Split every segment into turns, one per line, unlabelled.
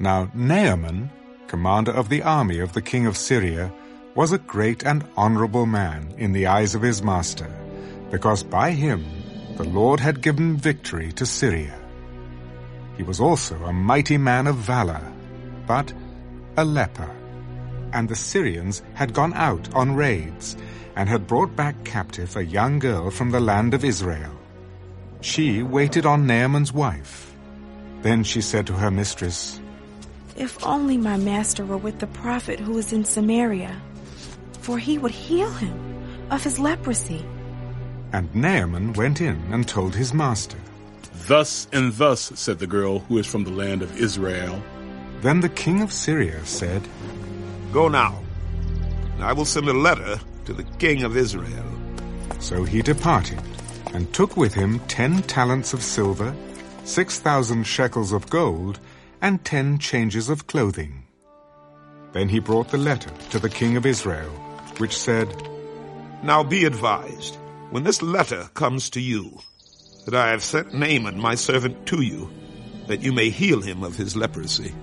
Now Naaman, commander of the army of the king of Syria, was a great and honorable man in the eyes of his master, because by him the Lord had given victory to Syria. He was also a mighty man of valor, but a leper. And the Syrians had gone out on raids, and had brought back captive a young girl from the land of Israel. She waited on Naaman's wife. Then she said to her mistress,
If only my master were with the prophet who is in Samaria, for he would heal him of his leprosy.
And Naaman went in and told his master.
Thus and thus said the girl who is from the land of Israel.
Then the king of Syria said,
Go now. I will send a letter to the king of Israel.
So he departed, and took with him ten talents of silver, six thousand shekels of gold, and ten changes of clothing. Then he brought the letter to the king of Israel, which said,
Now be advised, when this letter comes to you, that I have sent Naaman my servant to you, that you may heal him of his leprosy.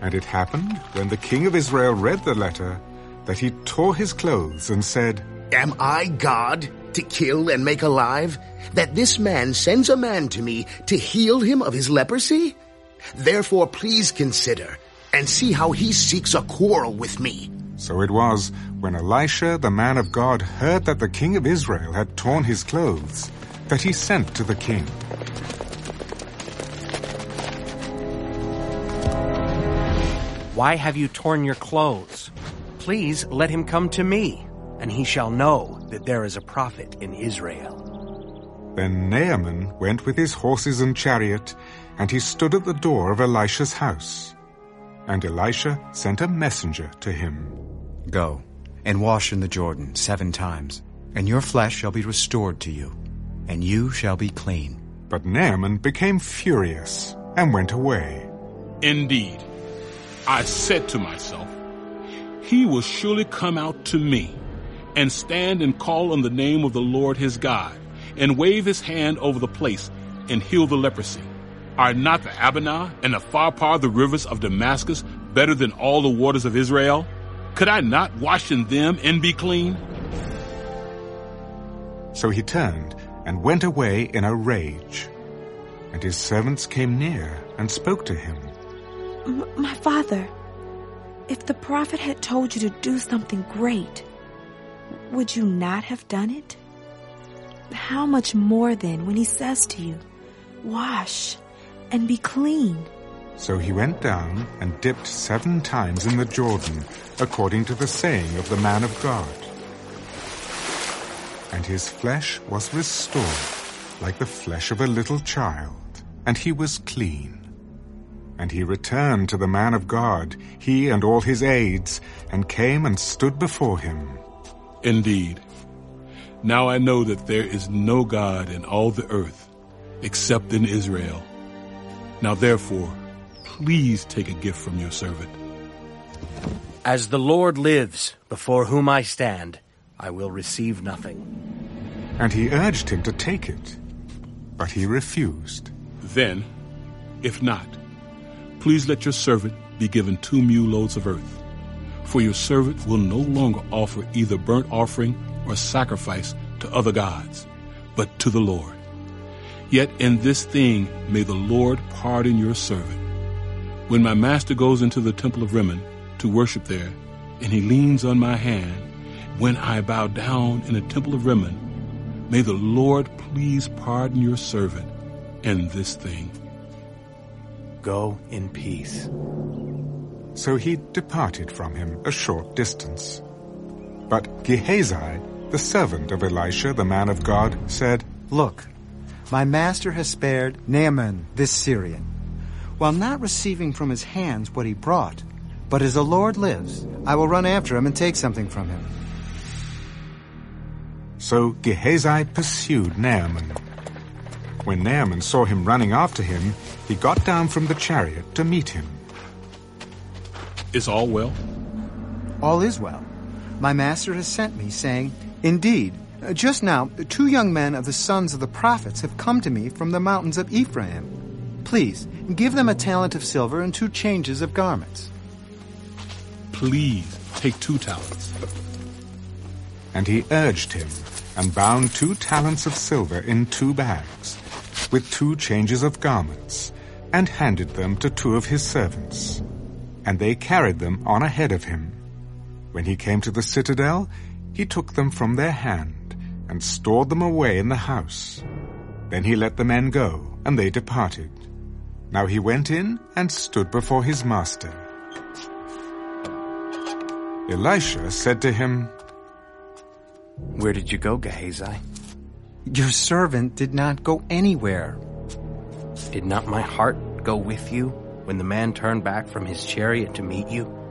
And it happened, when the king of Israel read the letter, that he tore his clothes and said,
Am I God to kill and make alive, that this man sends a man to me to heal him of his leprosy? Therefore please consider, and see how he seeks a quarrel with me.
So it was, when Elisha the man of God heard that the king of Israel had torn his clothes, that he sent to the king.
Why have you torn your clothes? Please let him come to me, and he shall know that there is a prophet in Israel.
Then Naaman went with his horses and chariot, and he stood at the door of Elisha's house. And Elisha sent a messenger to him.
Go and wash in the Jordan seven times, and your flesh shall be restored to you, and you shall be clean.
But Naaman became furious and went away.
Indeed, I said to myself, He will surely come out to me and stand and call on the name of the Lord his God and wave his hand over the place and heal the leprosy. Are not the Abana and the Pharpar, the rivers of Damascus, better than all the waters of Israel? Could I not wash in them and be clean?
So he turned and went away in a rage. And his servants came near and spoke to him.
M- my father, if the prophet had told you to do something great, would you not have done it? How much more then when he says to you, Wash and be clean?
So he went down and dipped seven times in the Jordan, according to the saying of the man of God. And his flesh was restored, like the flesh of a little child, and he was clean. And he returned to the man of God, he and all his aides, and came and stood before him.
Indeed. Now I know that there is no God in all the earth except in Israel. Now therefore, please take a gift from your servant.
As the Lord lives, before whom I stand, I will receive nothing.
And he urged him to take it, but he refused.
Then, if not, please let your servant be given two mule loads of earth. For your servant will no longer offer either burnt offering or sacrifice to other gods, but to the Lord. Yet in this thing may the Lord pardon your servant. When my master goes into the temple of Rimmon to worship there, and he leans on my hand, when I bow down in the temple of Rimmon, may the Lord please pardon your servant in this thing.
Go in peace.
So he departed from him a short distance. But Gehazi, the servant of Elisha the man of God, said,
Look, my master has spared Naaman this Syrian, while not receiving from his hands what he brought. But as the Lord lives, I will run after him and take something from him.
So Gehazi pursued Naaman. When Naaman saw him running after him, he got down from the chariot to meet him.
Is all well?
All is well. My master has sent me, saying, Indeed, uh, just now two young men of the sons of the prophets have come to me from the mountains of Ephraim. Please, give them a talent of silver and two changes of garments.
Please take two talents.
And he urged him, and bound two talents of silver in two bags, with two changes of garments, and handed them to two of his servants. And they carried them on ahead of him. When he came to the citadel, he took them from their hand, and stored them away in the house. Then he let the men go, and they departed. Now he went in and stood before his master. Elisha said to him,
Where did you go, Gehazi?
Your servant did not go anywhere.
Did not my heart go with you when the man turned back from his chariot to meet you?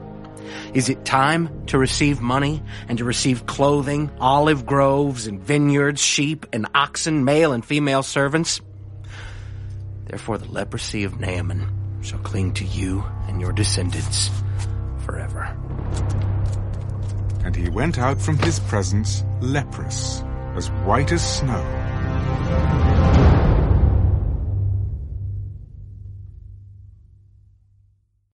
Is it time to receive money and to receive clothing, olive groves and vineyards, sheep and oxen, male and female servants? Therefore the leprosy of Naaman shall cling to you and your descendants forever.
And he went out from his presence leprous, as white as snow.